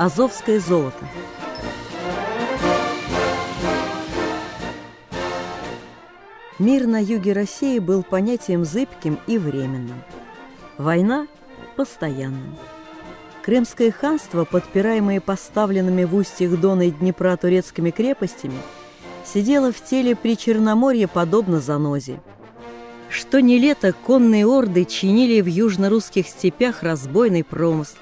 Азовское золото. Мир на юге России был понятием зыбким и временным. Война – постоянным. Крымское ханство, подпираемое поставленными в устьях Дона и Днепра турецкими крепостями, сидело в теле при Черноморье подобно занозе. Что не лето конные орды чинили в южно-русских степях разбойный промысл,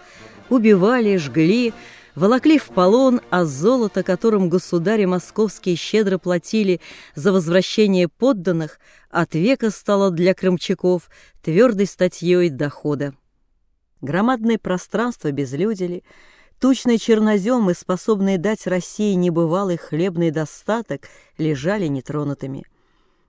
убивали, жгли, волокли в полон, а золото, которым государи московские щедро платили за возвращение подданных, от века стало для крымчаков твердой статьей дохода. Громадное пространство безлюдели, тучные черноземы, способные дать России небывалый хлебный достаток, лежали нетронутыми –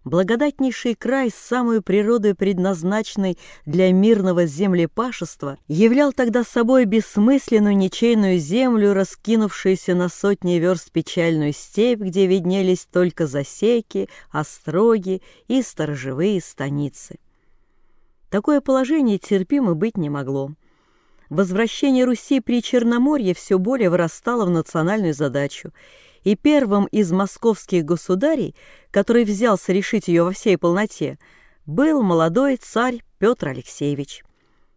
Благодатнейший край с самой природой предназначенной для мирного землепашества являл тогда собой бессмысленную ничейную землю, раскинувшуюся на сотни верст печальную степь, где виднелись только засеки, остроги и сторожевые станицы. Такое положение терпимо быть не могло. Возвращение Руси при Черноморье все более вырастало в национальную задачу – и первым из московских государей, который взялся решить ее во всей полноте, был молодой царь Петр Алексеевич.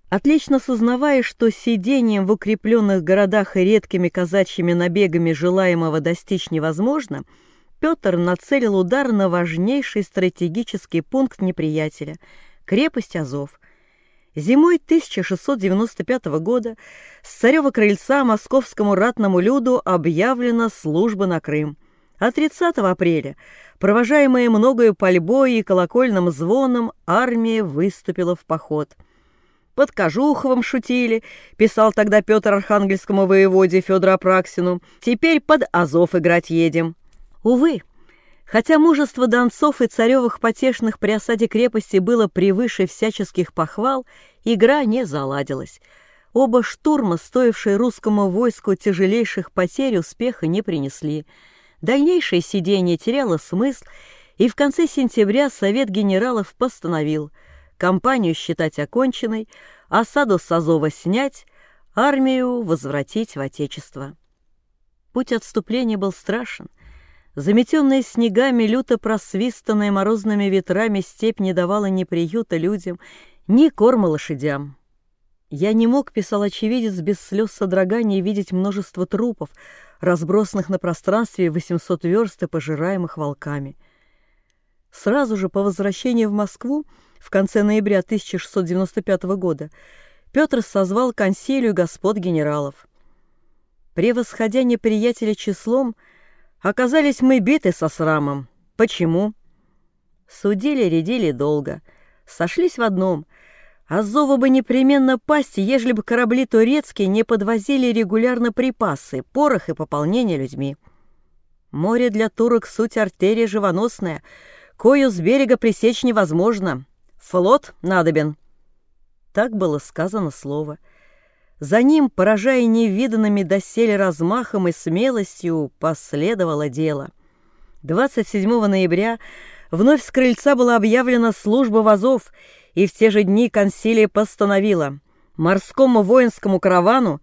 Отлично сознавая, что сидением в укрепленных городах и редкими казачьими набегами желаемого достичь невозможно, Петр нацелил удар на важнейший стратегический пункт неприятеля – крепость Азов – Зимой 1695 года с царева крыльца московскому ратному люду объявлена служба на Крым. А 30 апреля, провожаемая многою пальбой и колокольным звоном, армия выступила в поход. «Под Кожуховым шутили», — писал тогда Петр Архангельскому воеводе Федору Апраксину, «теперь под Азов играть едем». Увы, Хотя мужество донцов и царевых потешных при осаде крепости было превыше всяческих похвал, игра не заладилась. Оба штурма, стоившие русскому войску тяжелейших потерь, успеха не принесли. Дальнейшее сидение теряло смысл, и в конце сентября Совет генералов постановил кампанию считать оконченной, осаду с Азова снять, армию возвратить в Отечество. Путь отступления был страшен — Заметенная снегами, люто просвистанная морозными ветрами, степь не давала ни приюта людям, ни корма лошадям. Я не мог, писал очевидец, без слез содрогания видеть множество трупов, разбросанных на пространстве 800 верст и пожираемых волками. Сразу же по возвращении в Москву в конце ноября 1695 года Петр созвал консилию господ генералов. Превосходя неприятеля числом, Оказались мы биты со срамом. Почему? Судили, рядили долго. Сошлись в одном. Азова бы непременно пасть, ежели бы корабли турецкие не подвозили регулярно припасы, порох и пополнение людьми. Море для турок суть артерия живоносная, кою с берега пресечь невозможно. Флот надобен. Так было сказано слово — за ним, поражая невиданными доселе размахом и смелостью, последовало дело. 27 ноября вновь с крыльца была объявлена служба вазов, и в те же дни консилия постановила морскому воинскому каравану,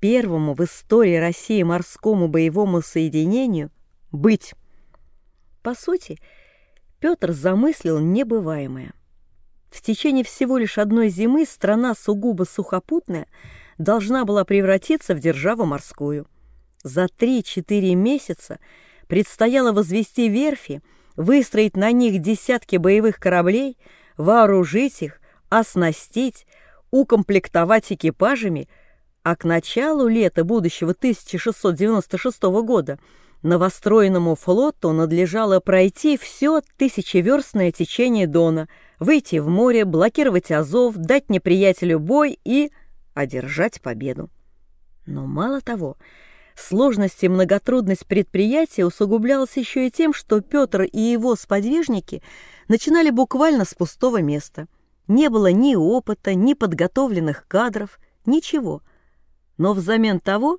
первому в истории России морскому боевому соединению, быть. По сути, Петр замыслил небываемое. В течение всего лишь одной зимы страна сугубо сухопутная – должна была превратиться в державу морскую. За 3-4 месяца предстояло возвести верфи, выстроить на них десятки боевых кораблей, вооружить их, оснастить, укомплектовать экипажами, а к началу лета будущего 1696 года новостроенному флоту надлежало пройти все тысячеверстное течение Дона, выйти в море, блокировать Азов, дать неприятелю бой и одержать победу. Но мало того, сложность и многотрудность предприятия усугублялась еще и тем, что Петр и его сподвижники начинали буквально с пустого места. Не было ни опыта, ни подготовленных кадров, ничего. Но взамен того,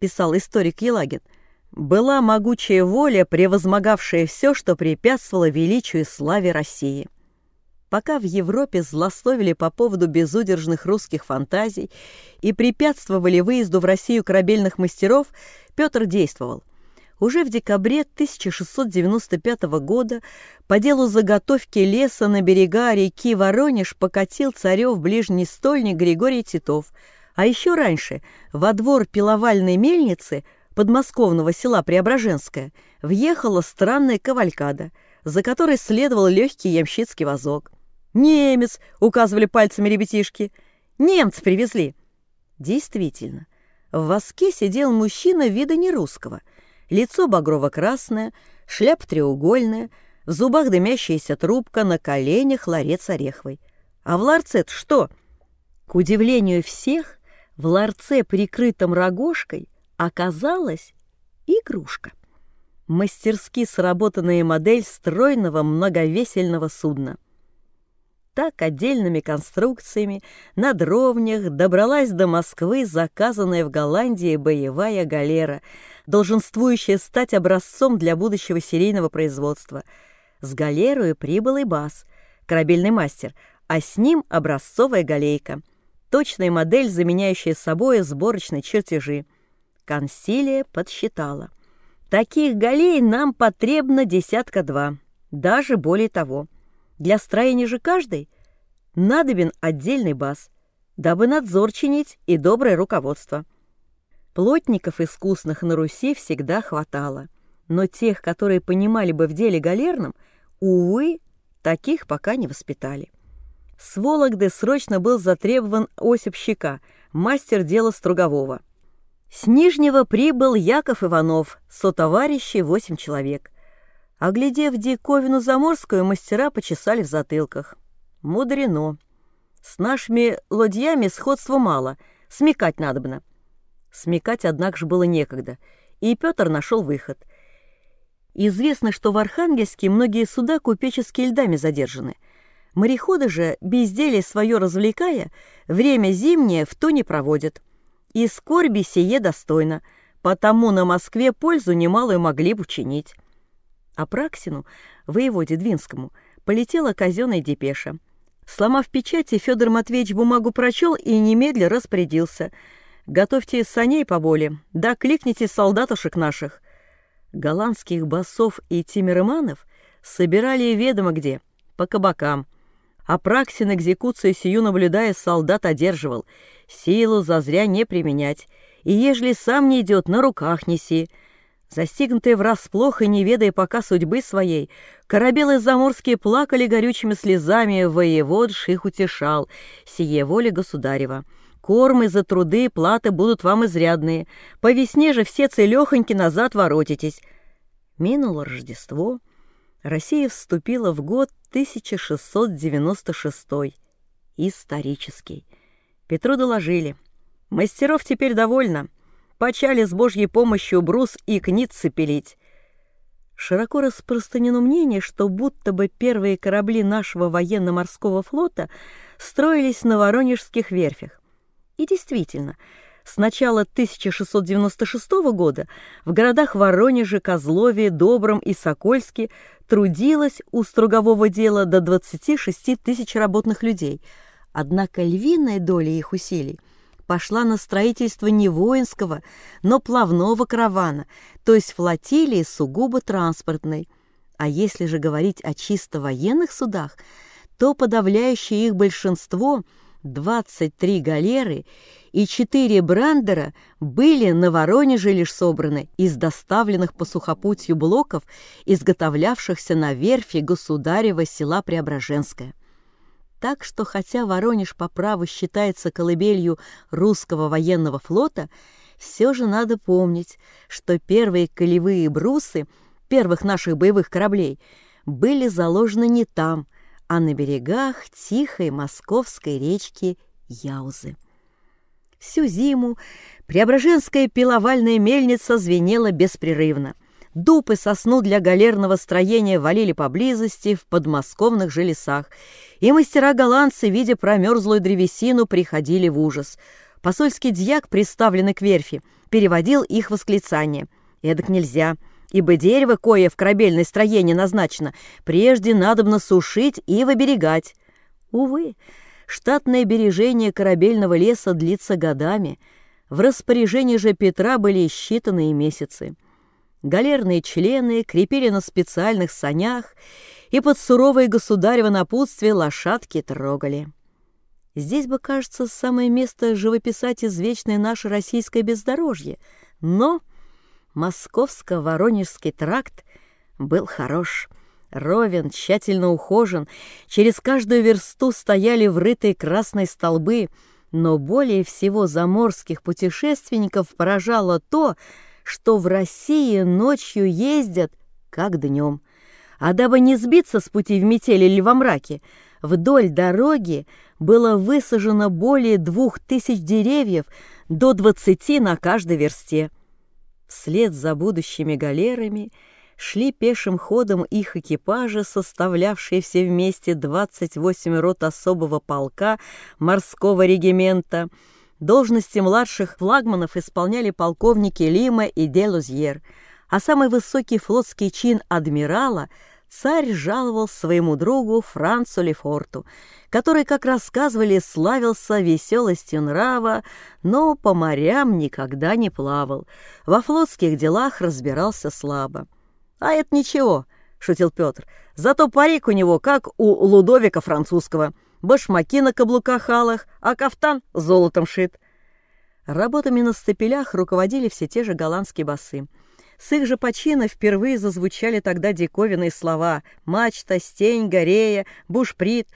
писал историк Елагин, была могучая воля, превозмогавшая все, что препятствовало величию и славе России. Пока в Европе злословили по поводу безудержных русских фантазий и препятствовали выезду в Россию корабельных мастеров, Петр действовал. Уже в декабре 1695 года по делу заготовки леса на берега реки Воронеж покатил царев ближний стольник Григорий Титов, а еще раньше во двор пиловальной мельницы подмосковного села Преображенское въехала странная кавалькада, за которой следовал легкий ямщицкий вазок. «Немец!» — указывали пальцами ребятишки. «Немцы привезли!» Действительно, в воске сидел мужчина вида нерусского. Лицо багрово-красное, шляпа треугольная, в зубах дымящаяся трубка, на коленях ларец ореховый. А в ларце что? К удивлению всех, в ларце, прикрытом рогожкой, оказалась игрушка. Мастерски сработанная модель стройного многовесельного судна так отдельными конструкциями на дровнях добралась до Москвы заказанная в Голландии боевая галера, долженствующая стать образцом для будущего серийного производства. С галерой прибыл и БАС, корабельный мастер, а с ним образцовая галейка, точная модель, заменяющая собой сборочные чертежи. Консилия подсчитала. Таких галей нам потребно десятка два, даже более того. Для строения же каждой надобен отдельный бас, дабы надзор чинить и доброе руководство. Плотников искусных на Руси всегда хватало, но тех, которые понимали бы в деле галерном, увы, таких пока не воспитали. С Вологды срочно был затребован Осип Щека, мастер дела Стругового. С Нижнего прибыл Яков Иванов, сотоварищи восемь человек. Оглядев диковину заморскую, мастера почесали в затылках. Мудрено. С нашими ладьями сходства мало, смекать надобно. Смекать, однако же, было некогда, и Петр нашел выход. Известно, что в Архангельске многие суда купеческие льдами задержаны. Мореходы же, безделие свое развлекая, время зимнее в то не проводят. И скорби сие достойно, потому на Москве пользу немалую могли бы учинить. А Праксину, воеводе Двинскому, полетела казенная депеша. Сломав печати, Федор Матвеевич бумагу прочел и немедля распорядился. «Готовьте саней поболе, да кликните солдатушек наших». Голландских басов и тимирманов собирали ведомо где, по кабакам. А Праксин экзекуцию сию наблюдая, солдат одерживал. Силу зазря не применять, и ежели сам не идет, на руках неси. Застигнутые врасплох и не ведая пока судьбы своей, корабелы заморские плакали горючими слезами, воеводш их утешал, сие воля государева. Кормы за труды платы будут вам изрядные, по весне же все целехоньки назад воротитесь. Минуло Рождество, Россия вступила в год 1696, исторический. Петру доложили. Мастеров теперь довольно — почали с Божьей помощью брус и кницы пилить. Широко распространено мнение, что будто бы первые корабли нашего военно-морского флота строились на Воронежских верфях. И действительно, с начала 1696 года в городах Воронеже, Козлове, Добром и Сокольске трудилось у стругового дела до 26 тысяч работных людей, однако львиная доля их усилий – пошла на строительство не воинского, но плавного каравана, то есть флотилии сугубо транспортной. А если же говорить о чисто военных судах, то подавляющее их большинство, 23 галеры и 4 брандера, были на Воронеже лишь собраны из доставленных по сухопутью блоков, изготовлявшихся на верфи государева села Преображенское. Так что, хотя Воронеж по праву считается колыбелью русского военного флота, все же надо помнить, что первые колевые брусы первых наших боевых кораблей были заложены не там, а на берегах тихой московской речки Яузы. Всю зиму Преображенская пиловальная мельница звенела беспрерывно. Дуб и сосну для галерного строения валили поблизости в подмосковных же лесах, и мастера-голландцы, видя промерзлую древесину, приходили в ужас. Посольский дьяк, приставленный к верфи, переводил их восклицание. «Эдак нельзя, ибо дерево, кое в корабельное строение назначено, прежде надобно сушить и выберегать. Увы, штатное бережение корабельного леса длится годами, в распоряжении же Петра были считанные месяцы. Галерные члены крепили на специальных санях и под суровое государево напутствие лошадки трогали. Здесь бы, кажется, самое место живописать извечное наше российское бездорожье, но московско-воронежский тракт был хорош, ровен, тщательно ухожен, через каждую версту стояли врытые красные столбы, но более всего заморских путешественников поражало то, что в России ночью ездят, как днем. А дабы не сбиться с пути в метели или во мраке, вдоль дороги было высажено более двух тысяч деревьев до двадцати на каждой версте. Вслед за будущими галерами шли пешим ходом их экипажи, составлявшие все вместе 28 рот особого полка морского регимента. Должности младших флагманов исполняли полковники Лима и Делузьер, а самый высокий флотский чин адмирала царь жаловал своему другу Францу Лефорту, который, как рассказывали, славился веселостью нрава, но по морям никогда не плавал, во флотских делах разбирался слабо. «А это ничего», — шутил Петр, — «зато парик у него, как у Лудовика французского, башмаки на каблуках алых, а кафтан золотом шит». Работами на стапелях руководили все те же голландские басы. С их же почина впервые зазвучали тогда диковинные слова «мачта», «стень», «горея», «бушприт».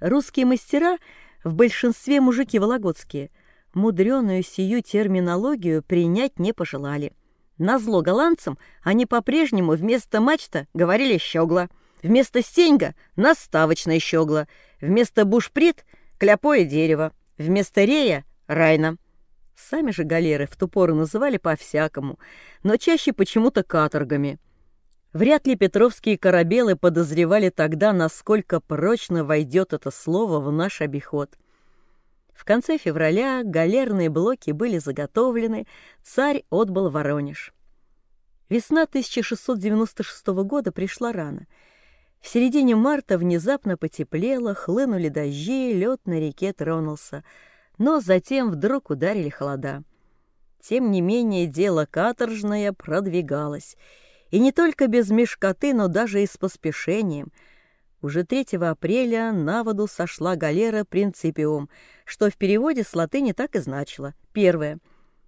Русские мастера, в большинстве мужики вологодские, мудреную сию терминологию принять не пожелали. Назло голландцам они по-прежнему вместо мачта говорили «щегла», вместо «стеньга» — наставочная щегла, вместо «бушприт» — кляпое дерево, вместо «рея» — райна. Сами же галеры в ту пору называли по-всякому, но чаще почему-то каторгами. Вряд ли петровские корабелы подозревали тогда, насколько прочно войдет это слово в наш обиход — в конце февраля галерные блоки были заготовлены, царь отбыл Воронеж. Весна 1696 года пришла рано. В середине марта внезапно потеплело, хлынули дожди, лед на реке тронулся, но затем вдруг ударили холода. Тем не менее дело каторжное продвигалось, и не только без мешкоты, но даже и с поспешением — уже 3 апреля на воду сошла галера «Принципиум», что в переводе с латыни так и значило. Первое.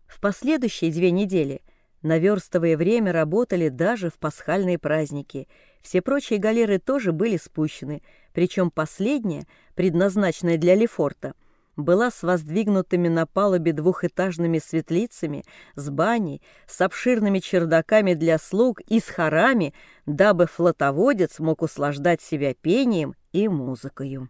В последующие две недели наверстовое время работали даже в пасхальные праздники. Все прочие галеры тоже были спущены, причем последняя, предназначенная для Лефорта, была с воздвигнутыми на палубе двухэтажными светлицами, с баней, с обширными чердаками для слуг и с хорами, дабы флотоводец мог услаждать себя пением и музыкою.